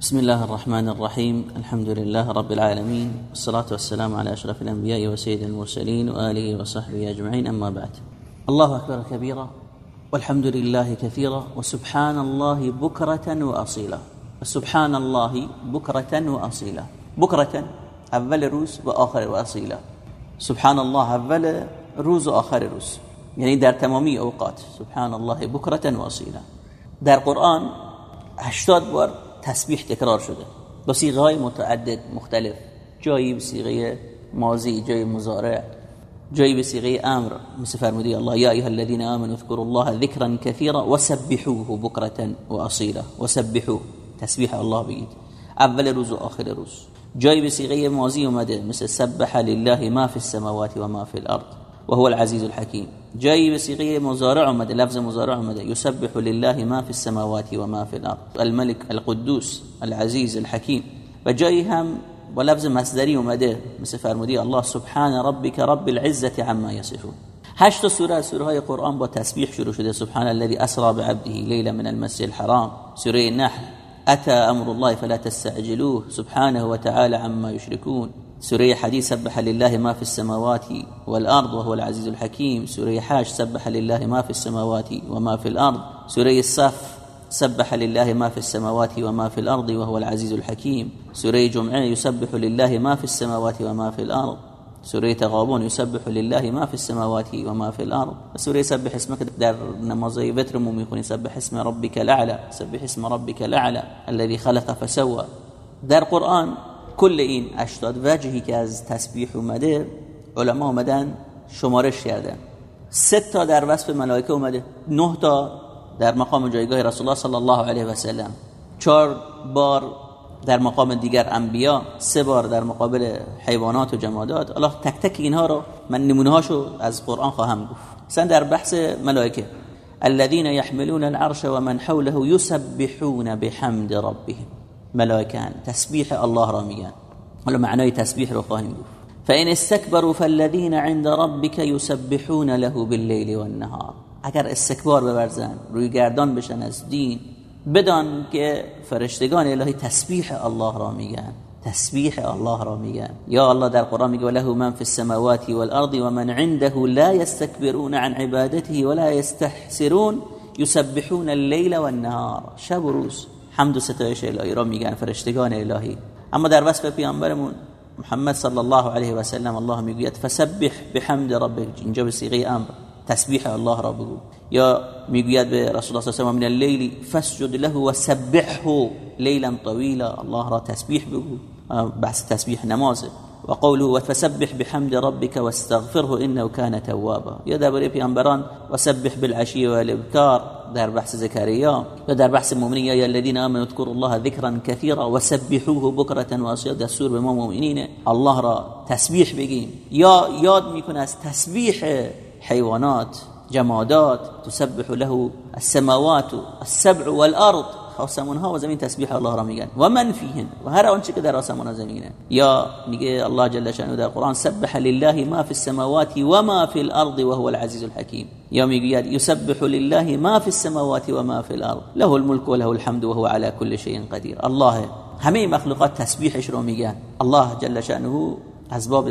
بسم الله الرحمن الرحيم الحمد لله رب العالمين والصلاة والسلام على أشرف الأنبياء وسيد المرسلين وآله وصحبه أجمعين أما بعد الله أكبر كبيرا والحمد لله كثيرا وسبحان الله بكرة وأصيلا سبحان الله بكرة وأصيلا بكرة أول روز وآخر وأصيلا سبحان الله أول روز وآخر روز يعني در تمامی اوقات سبحان الله بكرة وأصيلا در قرآن هشتاد بار تسبیح تکرار شده. با سیغه های متعدد مختلف. جایی به سیغه ماضی جایی مزارع جایی به سیغه أمر. مثل فرمودی الله یا ایها الذين آمنوا اذكروا الله ذكرا كثيرا وسبحوه بكرة واصيلا وسبحوه. تسبیح الله بگید. اول روز و آخر روز. جایی به سیغه ماضی اومده مثل سبح لله ما في السماوات وما في الأرض وهو العزيز الحكيم جاي بصيغة مزارع مد لفظ مزارع مد يسبح لله ما في السماوات وما في الأرض. الملك القدوس العزيز الحكيم. وجاي هم ولفظ مصدري اومده مثل فرمودی الله سبحان ربك رب العزة عما يصفون. هشت سورة سورة های قرآن با تسبیح شروع شده. سبحان الذي أسرى بعبده ليلا من المسجد الحرام. سورة النحل. أتى أمر الله فلا تستعجلوه. سبحانه وتعالى عما يشركون. سورة حديث سبح لله ما في السماوات والأرض وهو العزيز الحكيم. سورة حاج سبح لله ما في السماوات وما في الأرض. سورة الصف سبح لله ما في السماوات وما في الأرض وهو العزيز الحكيم. سورة جمعة يسبح لله ما في السماوات وما في الأرض. سورة تغابون يسبح لله ما في السماوات وما في الأرض. سورة سبح اسمك در نماز وتر مو سبح اسم ربك الأعلى. سبح اسم ربك الأعلى الذي خلق فسوى. در قرآن کل این 80 وجهی که از تسبیح اومده علما اومدن شمارش کردن. سه تا در وصف ملائکه اومده نه تا در مقام جایگاه رسول الله صلی الله علیه و سلم. چهار بار در مقام دیگر انبیا سه بار در مقابل حیوانات و جمادات. الله تک تک اینها رو من نمونه هاشو از قرآن خواهم گفت. مثلا در بحث ملائکه الذين يحملون العرش ومن حوله يسبحون بحمد ربهم. ملائکن تسبیح الله را میگن حالا معنای تسبیح رو خواهیم گفت فإن استكبروا فالذين عند ربك يسبحون له بالليل والنهار. اگر استکبار ببرزن روی گردان بشن از دین بدان که فرشتگان الهی تسبیح الله را میگن. تسبیح الله را میگن. یا الله در قرآن میگه له من في السماوات والارض ومن عنده لا يستكبرون عن عبادته ولا يستحسرون يسبحون الليل والنهار. شب و روز. حمد و ستایش الهی را میگن فرشتگان الهی. اما در وصف پیامبرمون محمد صلی الله علیه و سلم الله می‌گوید فسبح بحمد ربک. اینجا به صيغه امر تسبیح الله را بگو. یا می‌گوید به رسول الله صلی الله علیه و من اللیل فسجد له وسبحه لیلا طویلا. الله را تسبیح بگو. بحث تسبیح نمازه. وقوله فسبح بحمد ربك واستغفره إنه كان توابا. یا درباره پیامبران وسبح بالعشي والإبكار. در بحث زكريا. یا در بحث مؤمنین یا الذين آمنوا اذكروا الله ذكرا كثيرا وسبحوه بكرة واصيلا دستور به ما مؤمنین الله را تسبیح بگیم. یا یاد میکنه از تسبیح حیوانات جمادات تسبح له السماوات السبع والأرض. آسمان ها و زمین تسبیح الله را میگن و من فیهن و هر آنچه که در آسمان ها زمینه یا میگه الله جل شأنه در قرآن سبح لله ما في السماوات و ما في الأرض وهو العزيز الحكيم. یا میگه يسبح لله ما في السماوات و ما في الأرض. له الملك و له الحمد وهو على كل شيء قدير. الله همه مخلوقات تسبیحش رو میگن الله جل شأنه از باب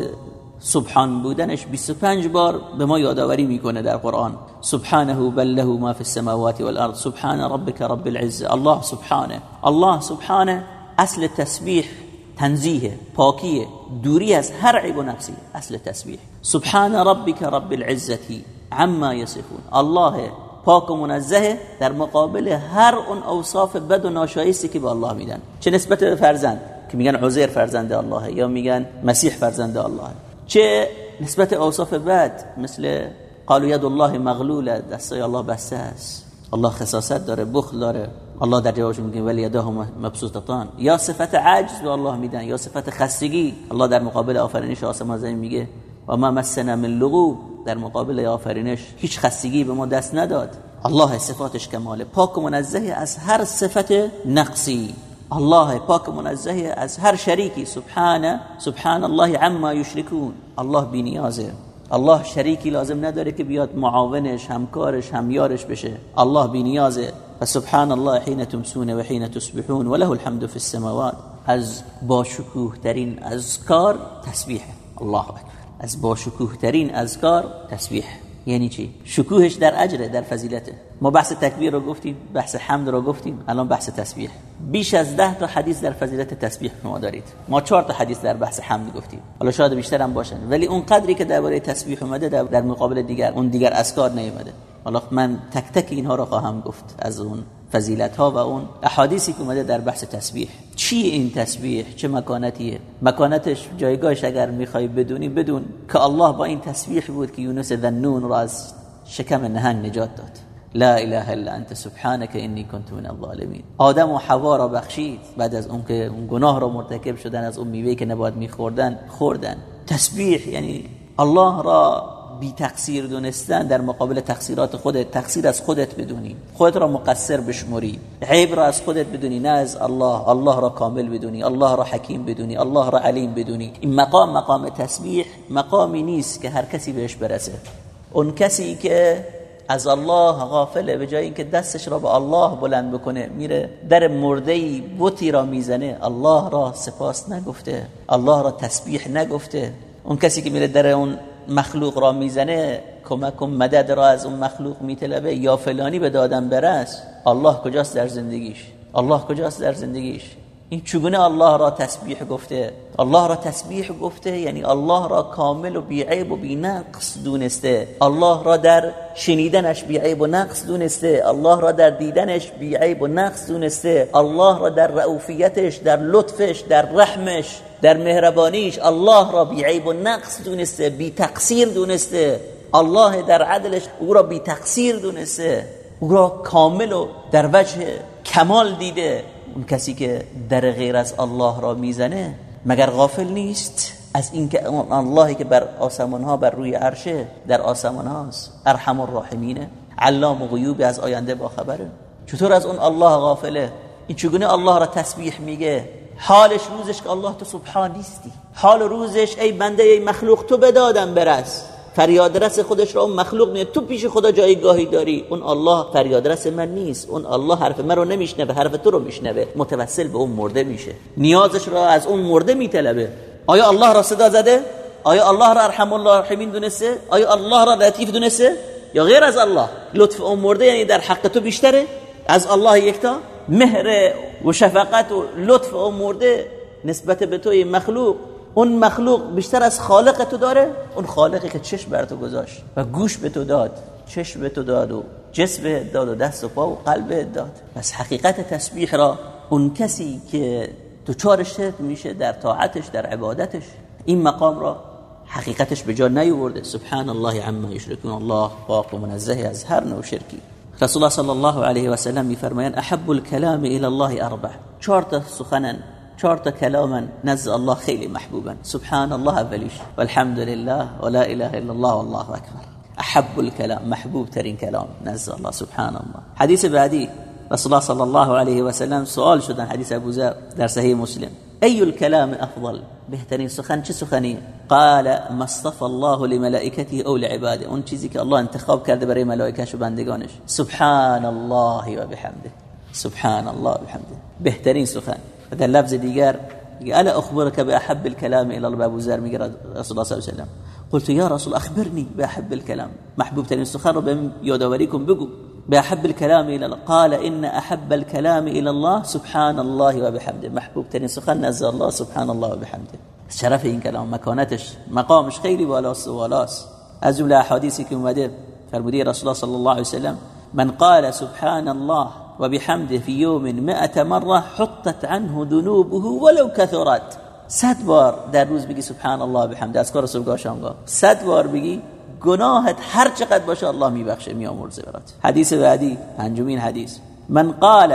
سبحان بودنش 25 بار به ما یادآوری می‌کنه در قرآن. سبحانه بل له ما في السماوات والارض. سبحان ربك رب العزه الله سبحانه. الله سبحانه اصل تسبیح تنزیه پاکیه دوری از هر عیب و نقصی اصل تسبیح. سبحان ربك رب العزه عما يصفون الله پاک و منزه در مقابل هر اون اوصاف بد و ناشایستی که به الله میدن. چه نسبت به فرزند؟ که میگن عزیر فرزند الله یا میگن مسیح فرزند الله. چه نسبت اوصاف بد مثل قالوا ید الله مغلوله دستای الله بسته است. الله خصاصت داره بخل داره. الله در جوابش میگه ولی یداه مبسوطتان. یا صفت عجز به الله میدن یا صفت خستگی. الله در مقابل آفرینش آسمان زمین میگه و ما مسنا من لغو در مقابل آفرینش هیچ خستگی به ما دست نداد. الله صفاتش کماله. پاک و منزه از هر صفت نقصی. الله پاک منزه از هر شریکی. سبحانه سبحان الله عما یشرکون. الله بی نیازه الله شریکی لازم نداره که بیاد معاونش همکارش همیارش بشه. الله بی نیازه فسبحان الله حين تمسون و حين تصبحون وله الحمد في السماوات. از باشکوه ترین اذکار تسبیح الله اکبر. از باشکوه ترین اذکار تسبیح یعنی چی؟ شکوهش در اجره در فضیلته. ما بحث تکبیر رو گفتیم بحث حمد رو گفتیم الان بحث تسبیح. بیش از ده تا حدیث در فضیلت تسبیح شما دارید. ما چهار تا حدیث در بحث حمد گفتیم. حالا شاید بیشتر هم باشن. ولی اون قدری که درباره تسبیح اومده در مقابل دیگر اون دیگر اذکار نیومده. حالا من تک تک اینها رو خواهم گفت از اون. فضیلت ها و اون احادیثی که اومده در بحث تسبیح. چی این تسبیح؟ چه مکانتیه؟ مکانتش جایگاهش اگر می‌خوای بدونی بدون که الله با این تسبیح بود که یونس ذنون را از شکم نهنگ نجات داد. لا اله الا انت سبحانك انی كنت من الظالمین. آدم و حوا را بخشید. بعد از اون که اون گناه را مرتکب شدن از اون میوه که نباید میخوردن خوردن. تسبیح یعنی الله را بی تقصیر دونستن در مقابل تقصیرات خودت تقصیر از خودت بدونی. خودت را مقصر بشمری عیب را از خودت بدونی نه از الله. الله را کامل بدونی الله را حکیم بدونی الله را علیم بدونی. این مقام مقام تسبیح مقامی نیست که هر کسی بهش برسه. اون کسی که از الله غافله به جای اینکه دستش را به الله بلند بکنه میره در مرده بوتی را می‌زنه الله را سپاس نگفته الله را تسبیح نگفته. اون کسی که میره در اون مخلوق را می‌زنه کمک و مدد را از اون مخلوق میطلبه یا فلانی به دادن برس الله کجاست در زندگیش؟ الله کجاست در زندگیش؟ این چگونه الله را تسبیح گفته؟ الله را تسبیح گفته یعنی الله را کامل و بیعیب و نقص دونسته. الله را در شنیدنش بیعیب و نقص دونسته. الله را در دیدنش بیعیب و نقص دونسته. الله را در رعوفیتش در لطفش در رحمش در مهربانیش الله را بیعیب و نقص دونسته بی تقصیر دونسته. الله در عدلش او را بی تقصیر دونسته. او را کامل و در وجه کمال دیده. اون کسی که در غیر از الله را می‌زنه مگر غافل نیست؟ از اینکه اون اللهی که بر آسمان ها بر روی عرشه در آسمان هاست. ارحم الراحمینه علام غیوب از آینده با خبره. چطور از اون الله غافله؟ این چگونه الله را تسبیح میگه؟ حالش روزش که الله تو سبحان نیستی. حال روزش ای بنده ای مخلوق تو بدادم برس فریاد رس خودش را اون مخلوق میاد تو پیش خدا جایگاهی داری. اون الله فریاد رس من نیست. اون الله حرف من رو نمیشنوه حرف تو رو میشنوه. متوسل به اون مرده میشه. نیازش را از اون مرده میطلبه. آیا الله را صدا زده؟ آیا الله را ارحم الله رحمین دونسته؟ آیا الله را لطیف دونسته؟ یا غیر از الله؟ لطف اون مرده یعنی در حق تو بیشتره؟ از الله یکتا؟ مهر و شفقت و لطف اون مرده نسبت به توی مخلوق اون مخلوق بیشتر از خالق تو داره؟ اون خالقی که چشم بر تو گذاشت و گوش به تو داد چشم به تو داد و جسم داد و دست و پا و قلب داد. پس حقیقت تسبیح را اون کسی که تو چارش میشه در طاعتش در عبادتش این مقام را حقیقتش به جا نیورده. سبحان الله عما یشرکون الله پاک و منزه از هر نوع شرکی. رسول الله صلی الله علیه و سلم میفرمایند احب الكلام الى الله اربع. چهار تا سخنن چهار تا کلاما نزد الله خیلی محبوبا. سبحان الله اولیش والحمد لله ولا إله إلا الله والله اکبر أحب الكلام محبوب ترین کلام نزد الله. سبحان الله. حدیث بعدی رسول الله صلی الله علیه و سلم سوال شدن حدیث أبو ذر در صحیح مسلم. ای الكلام أفضل؟ بهترین سخن چه سخنی؟ قال ما اصطفى الله لملائكته أو لعباده. اون چیزی که الله انتخاب کرده برای ملائکهش و بندگانش. سبحان الله و بحمده. سبحان الله و بحمده. بهترین سخن. و در لفظ دیگر الا اخبرك بأحب الكلام إلى الله. ابو ذر میگه رسول الله صلی الله علیه و قلت یا رسول اخبرني بأحب الكلام. محبوب ترین سخن رو بهم یادآوری کن بگو. بأحب الكلام إلى الله. قال إن أحب الكلام إلى الله سبحان الله وبحمده محبوب ترین سخن نزد الله سبحان الله وبحمده شرف این کلام مکانتش مقامش خیلی بالاست و بالاست. از جمله احادیثی که اومده فرمودی رسول الله صلی الله علیه وسلم من قال سبحان الله وبحمده في يوم مئة مرة حطت عنه ذنوبه ولو كثرت. صد بار در روز بگی سبحان الله بحمده از کار صبح شامگاه صد بار بگی گناهت هر چقدر باشه الله میبخشه میامرزه برات. حدیث بعدی پنجمین حدیث. من قال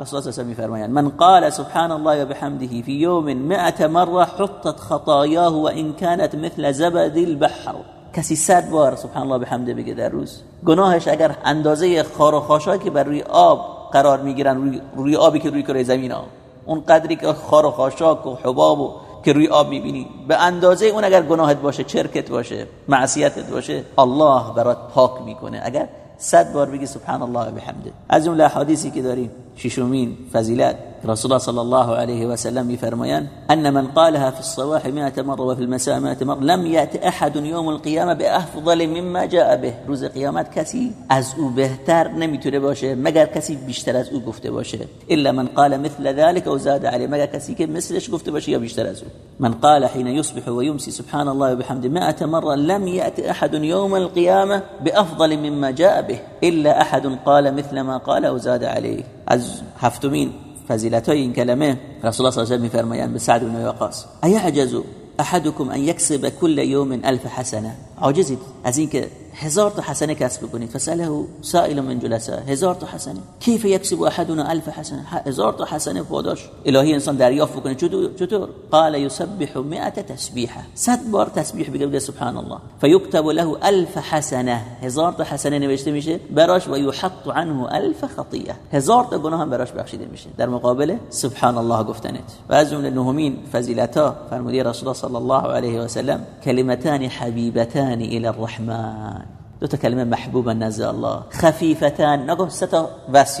رسول الله صلی میفرمایند من قال سبحان الله وبحمده في يوم مئة مرة حطت خطاياه وإن كانت مثل زبد البحر. کسی صد بار سبحان الله بحمده بگه در روز. گناهش اگر اندازه خار و خاشاکی بر روی آب قرار می‌گیرن روی, روی آبی که روی کره زمین ها. اون قدری که خار و خاشاک و حباب و که روی آب می‌بینی. به اندازه اون اگر گناهت باشه چرکت باشه معصیتت باشه الله برات پاک می‌کنه. اگر صد بار بگی سبحان الله و بحمده. از اون حدیثی که داریم ششمین فضیلت رسول الله صلی الله علیه و سلم میفرمایند أن من قالها في الصباح 100 مرة وفي المساء 100 مرة لم يأت أحد يوم القيامة بأفضل مما جاء به. روز قیامت کسی از أو بهتر نمیتونه باشه مگر کسی بیشتر از أو گفته باشه. إلا من قال مثل ذلك أو زاد عليه مگر کسی که مثلش گفته باشه یا بیشتر از أو. من قال حين يصبح ويمسي سبحان الله وبحمده 100 مرة لم يأت أحد يوم القيامة بأفضل مما جاء به. إلا أحد قال مثل ما قال أو زاد عليه. از هفتمین فضیلت های این کلمه رسول الله صلی الله علیه و میفرمایند به سعد بن وقاص. ایعجز احدكم ان يكسب كل يوم الف حسنه. عاجزید از اینکه هزار حسنة کسب کنید فسأله سائل من جلساء هزار تا حسنة کیف یکسب أحدنا ألف حسنة؟ هزار تا حسنة پاداش الهی انسان دریافت بکنه. چطور قال يسبح 100 تسبیحه صد بار تسبیح بگه سبحان الله فیكتب له ألف حسنة. هزار تا حسنه نوشته میشه براش و یحط عنه ألف خطیه هزار تا گناه هم براش بخشیده میشه. در مقابل سبحان الله گفتنت. و از جمله نهمین فضیلتا فرمودی رسول الله صلی الله علیه و سلم کلمتان حبیبتان إلى الرحمن. دو تا کلمه محبوب نزد الله. خفیفتان نگو سه تا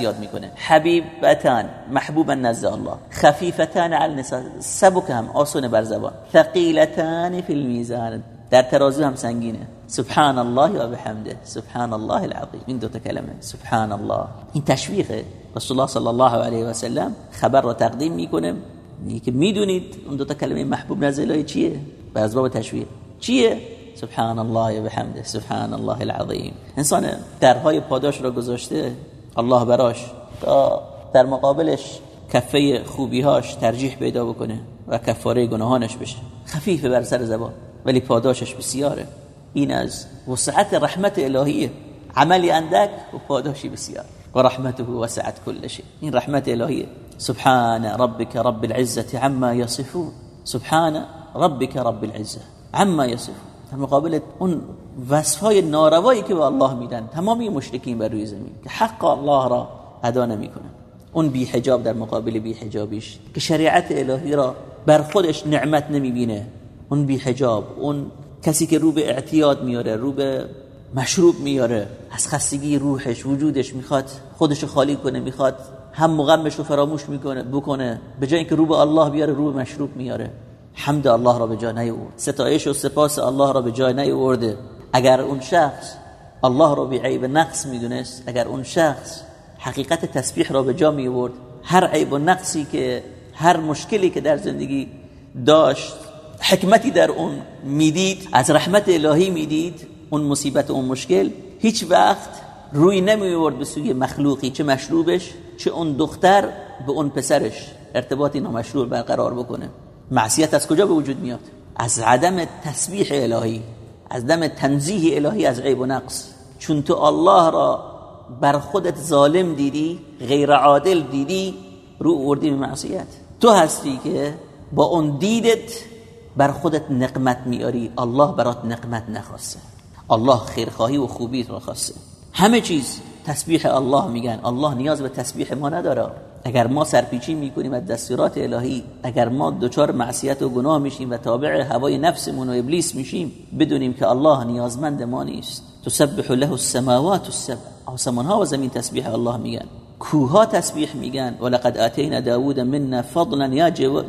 یاد می‌کنه. حبیبتان محبوب نزد الله. خفیفتان علی النساء سبک هم آسون بر زبان. ثقیلتان فی المیزان. در ترازو هم سنگینه. سبحان الله و بحمده. سبحان الله العظیم. این دو تا کلمه. سبحان الله این تشویق رسول الله صلی الله علیه و سلم خبر را تقدیم می‌کنه. که می‌دونید اون دو تا کلمه محبوب نزد الله چیه؟ به اسباب تشویق. چیه؟ سبحان الله و بحمده سبحان الله العظیم. انسان درهای پاداش را گذاشته الله براش تا در مقابلش کفه خوبیهاش ترجیح پیدا بکنه و کفاره گناهانش بشه. خفیف بر سر زبان ولی پاداشش بسیاره. این از وسعت رحمت الهیه عملی اندک و پاداشی بسیار. و رحمته وسعت كل شيء این رحمت الهیه سبحان ربك رب العزة عما يصفون سبحان ربك رب العزة عما يصفون در مقابل اون وصفهای ناروایی که به الله میدن تمامی مشرکین بر روی زمین که حق الله را ادا نمی‌کنن. اون بی حجاب در مقابل بی حجابیش که شریعت الهی را بر خودش نعمت نمی‌بینه. اون بی حجاب اون کسی که رو به اعتیاد میاره رو به مشروب میاره از خستگی روحش وجودش می‌خواد خودش خالی کنه می‌خواد هم مغمش رو فراموش می‌کنه بکنه به جای اینکه رو به الله بیاره رو به مشروب میاره حمد الله را به جا نیورد ستایش و سپاس الله را به جای نیورده اگر اون شخص الله را بی عیب نقص می‌دونست اگر اون شخص حقیقت تسبیح را به جا میورد هر عیب و نقصی که هر مشکلی که در زندگی داشت حکمتی در اون می‌دید از رحمت الهی می‌دید اون مصیبت اون مشکل هیچ وقت روی نمیورد به سوی مخلوقی چه مشروبش چه اون دختر به اون پسرش. ارتباطی نامشروع برقرار بکنه. معصیت از کجا به وجود میاد؟ از عدم تسبیح الهی از عدم تنزیه الهی از عیب و نقص. چون تو الله را بر خودت ظالم دیدی غیر عادل دیدی رو اوردی به معصیت. تو هستی که با اون دیدت بر خودت نقمت میاری الله برات نقمت نخواسته. الله خیرخواهی و خوبی رو خواسته همه چیز تسبیح الله میگن. الله نیاز به تسبیح ما نداره. اگر ما سرپیچی می‌کنیم از دستورات الهی اگر ما دچار معصیت و گناه میشیم و تابع هوای نفسمون و ابلیس میشیم بدونیم که الله نیازمند ما نیست. تسبح له السماوات السبع. آسمان ها و زمین تسبیح الله میگن. کوها تسبیح میگن. ولقد آتینا داوود منا فضلا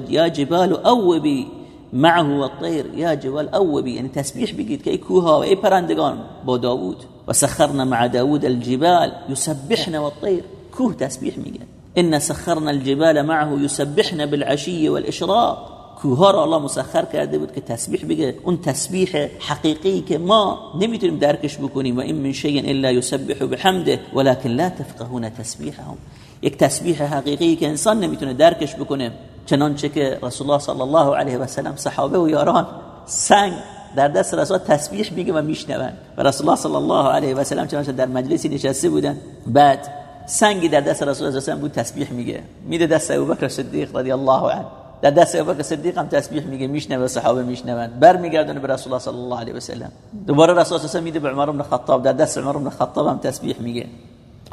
یا جبال اوبی معه والطير یا جبال اوبی. یعنی تسبیح بگید که ای کوها و ای پرندگان. با داوود. و سخرنا مع داوود الجبال يسبحن والطير. کوه تسبیح میگن ان سخرنا الجبال معه يسبحن بالعشي والاشراق کوها را الله مسخر کرده بود که تسبیح بگه. اون تسبیح حقیقی که ما نمی‌تونیم درکش بکنیم و این من شیء الا يسبح بحمده ولكن لا تفقهون تسبیحهم. یک تسبیح حقیقی که انسان نمی‌تونه درکش بکنه. چنانچه که رسول الله صلی الله علیه و سلم صحابه و یاران سنگ در دست رسول تسبیح میگه و میشنون و رسول الله صلی الله علیه و سلم چنانچه در مجلسی نشسته بودن. بعد سنگی در دست رسول الله بود تسبیح میگه. میده دست ابوبکر صدیق رضی الله عنه. در دست ابوبکر صدیق هم تسبیح میگه میشنوه صحابه میشنون برمیگردونه به رسول الله صلی الله علیه و سلم دوباره رسول الله میده به عمر بن خطاب. در دست عمر بن خطاب هم تسبیح میگه.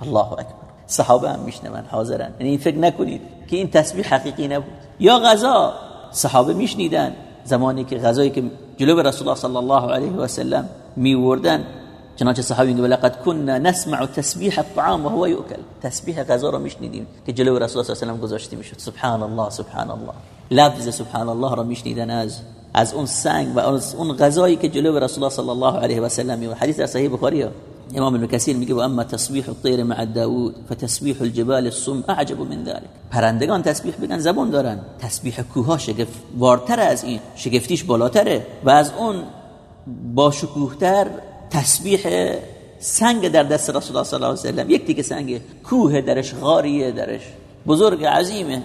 الله اکبر. صحابه هم میشنون حاضرن. یعنی فکر نکنید که این تسبیح حقیقی نبود. یا غذا صحابه میشنیدن. زمانی که غذایی که جلو رسول الله صلی الله علیه و سلم میوردن چنانچه صحابی میگه لقد كنا نسمع تسبیح الطعام وهو يؤكل تسبیح غذا رو میشنیدیم که جلو رسول الله صلی الله علیه و گذاشته میشد. سبحان الله سبحان الله لفظ سبحان الله رو میشنیدن از از اون سنگ و از اون غذایی که جلو رسول الله صلی الله علیه و سلم می حدیث صحیح بخاری امام ابن کثیر میگه و اما تسبیح الطیر مع داوود فتسبیح الجبال الصم اعجب من ذلك. پرندگان تسبیح بگن زبان دارن. تسبیح کوها شگفت وارتر از این شگفتیش بالاتره. و از اون با شکوهتر تسبیح سنگ در دست رسول الله صلی الله علیه و سلم. یک تیکه سنگ کوه درش غاریه درش. بزرگ عظیمه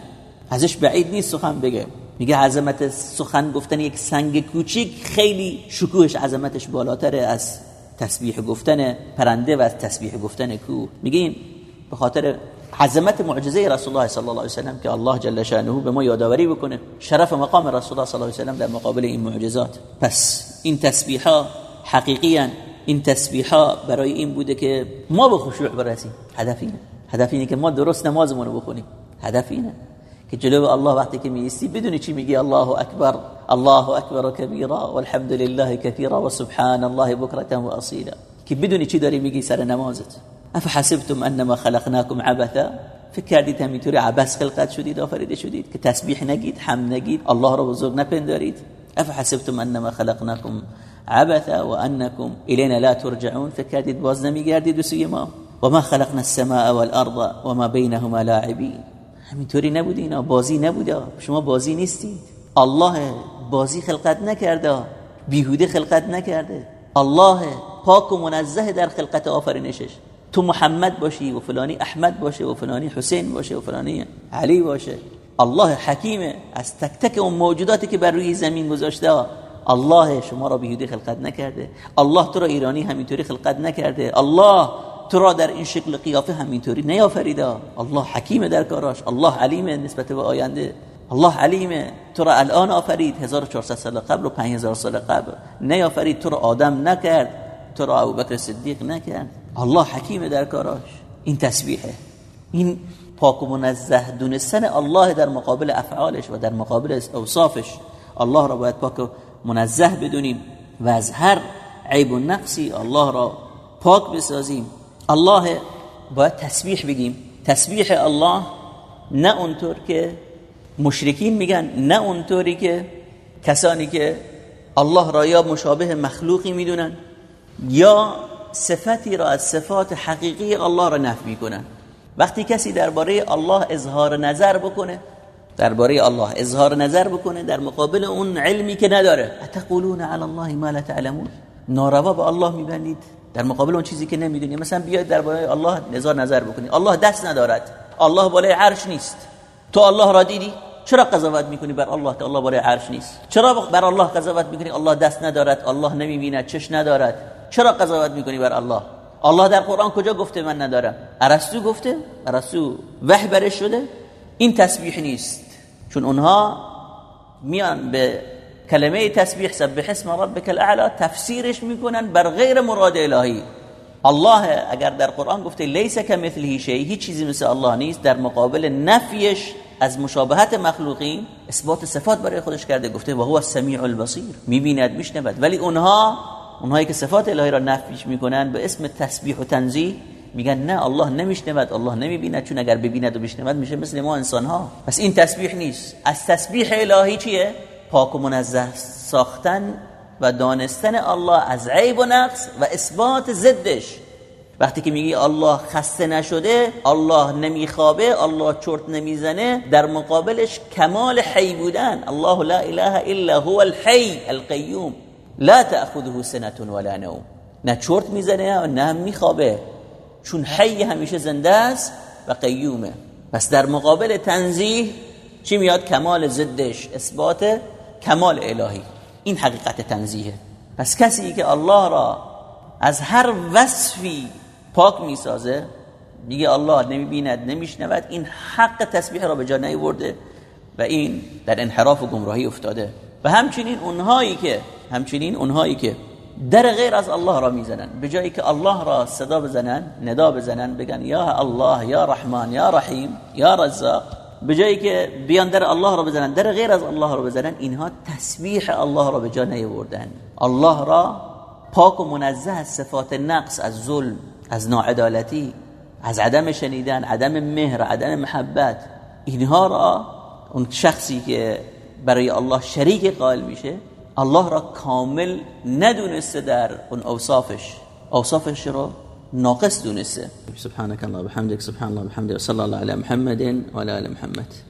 ازش بعید نیست سخن بگه. میگه عظمت سخن گفتن یک سنگ کوچیک خیلی شکوهش عظمتش بالاتره از تسبیح گفتن پرنده و تسبیح گفتن کوه میگیم به خاطر عظمت معجزه رسول الله صلی الله علیه و سلم که الله جل شانه به ما یادآوری بکنه شرف مقام رسول الله صلی الله علیه و سلم در مقابل این معجزات. پس این تسبیح ها این تسبیح برای این بوده که ما به خشوع برسیم. هدف اینه. هدف اینه که ما درست نمازمون رو بخونیم. هدف اینه. که جلو الله وقتی که میستی بدونی چی میگی. الله اکبر الله اکبر کبیرا والحمد لله كثيرا وسبحان الله بكره واصيلا که بدونی چی داری میگی سر نمازت. افحسبتم انما خلقناكم عبثا. فکر کردید همینطوری عبث خلقت شدید آفریده شدید. که تسبیح نگید هم نگید الله را بزرگ نپندارید. افحسبتم انما خلقناكم عبثا وانكم الينا لا ترجعون. فکر کردید باز نمیگردید به سوی ما. وما خلقنا السماء والارض وما بينهما لاعبين همینطوری نبوده اینا بازی نبوده شما بازی نیستید. الله بازی خلقت نکرده بیهوده خلقت نکرده. الله پاک و منزه در خلقت آفرینشش. تو محمد باشی و فلانی احمد باشه و فلانی حسین باشه و فلانی علی باشه. الله حکیمه. از تک تک اون موجوداتی که بر روی زمین گذاشته الله شما را بیهوده خلقت نکرده. الله تو را ایرانی همینطوری خلقت نکرده. الله تو را در این شکل قیافه همینطوری نیافریده. الله حکیمه در کاراش. الله علیمه نسبت به آینده. الله علیمه. تو را الان آفرید. 1400 سال قبل و 5000 سال قبل. نیافرید. تو را آدم نکرد. تو را ابوبکر صدیق نکرد. الله حکیمه در کاراش. این تسبیحه. این پاک و منزه دونستن الله در مقابل افعالش و در مقابل اوصافش. الله را باید پاک و منزه بدونیم. و از هر عیب و نقصی الله را پاک بسازیم. الله باید تسبیح بگیم. تسبیح الله نه اونطور که مشرکین میگن نه اونطوری که کسانی که الله را یا مشابه مخلوقی می‌دونن یا صفتی را از صفات حقیقی الله را نفی می‌کنن. وقتی کسی درباره الله اظهار نظر بکنه درباره الله اظهار نظر بکنه در مقابل اون علمی که نداره. اتقولون علی الله ما لا تعلمون؟ ناروا به الله میبندید. در مقابل اون چیزی که نمی‌دونی. مثلا بیاید درباره الله نظر نظر بکنی. الله دست ندارد. الله بالای عرش نیست. تو الله را دیدی؟ چرا قضاوت می‌کنی بر الله که الله بالای عرش نیست؟ چرا بر الله قضاوت می‌کنی؟ الله دست ندارد. الله نمی‌بیند. چش ندارد. چرا قضاوت می‌کنی بر الله؟ الله در قرآن کجا گفته من ندارم؟ ارسطو گفته؟ ارسطو وحی شده؟ این تسبیح نیست. چون اونها میان به کلمه تسبیح سبح اسم ربک الاعلا تفسیرش می‌کنن بر غیر مراد الهی. الله اگر در قرآن گفته لیس کمثله شیء هیچ چیزی مثل الله نیست در مقابل نفیش از مشابهت مخلوقین اثبات صفات برای خودش کرده گفته و هو السمیع البصیر. می‌بیند میشنود. ولی اونها اونهایی که صفات الهی را نفیش می‌کنن به اسم تسبیح و تنزیه میگن نه الله نمیشنود الله نمی‌بیند. چون اگر ببیند و بشنود میشه مثل ما انسان ها پس این تسبیح نیست. از تسبیح الهی چیه؟ پاک و منزه ساختن و دانستن الله از عیب و نقص و اثبات ضدش. وقتی که میگی الله خسته نشده الله نمیخوابه الله چرت نمی‌زنه در مقابلش کمال حی بودن. الله لا اله الا هو الحی القیوم. لا تأخذه سنة ولا نوم. نه چرت می‌زنه نه میخوابه. چون حی همیشه زنده است و قیومه. پس در مقابل تنزیه چی میاد؟ کمال ضدش اثبات کمال الهی. این حقیقت تنزیه پس کسی که الله را از هر وصفی پاک می‌سازه میگه الله نمی‌بیند نمیشنود این حق تسبیح را به جا نیورده و این در انحراف و گمراهی افتاده. و همچنین اونهایی که همچنین اونهایی که در غیر از الله را می‌زنن به جایی که الله را صدا بزنن ندا بزنن بگن یا الله یا رحمان یا رحیم یا رزاق به جایی که بیان در الله را بزنن در غیر از الله را بزنن اینها تسبیح الله را به جا نیاوردن. الله را پاک و منزه از صفات نقص از ظلم از ناعدالتی از عدم شنیدن عدم مهر عدم محبت اینها را اون شخصی که برای الله شریک قائل میشه الله را کامل ندونسته در اون اوصافش. اوصافش رو ناقص دونسته. سبحانك الله بحمدك سبحان الله بحمده وصلى الله على محمد وعلى ال محمد.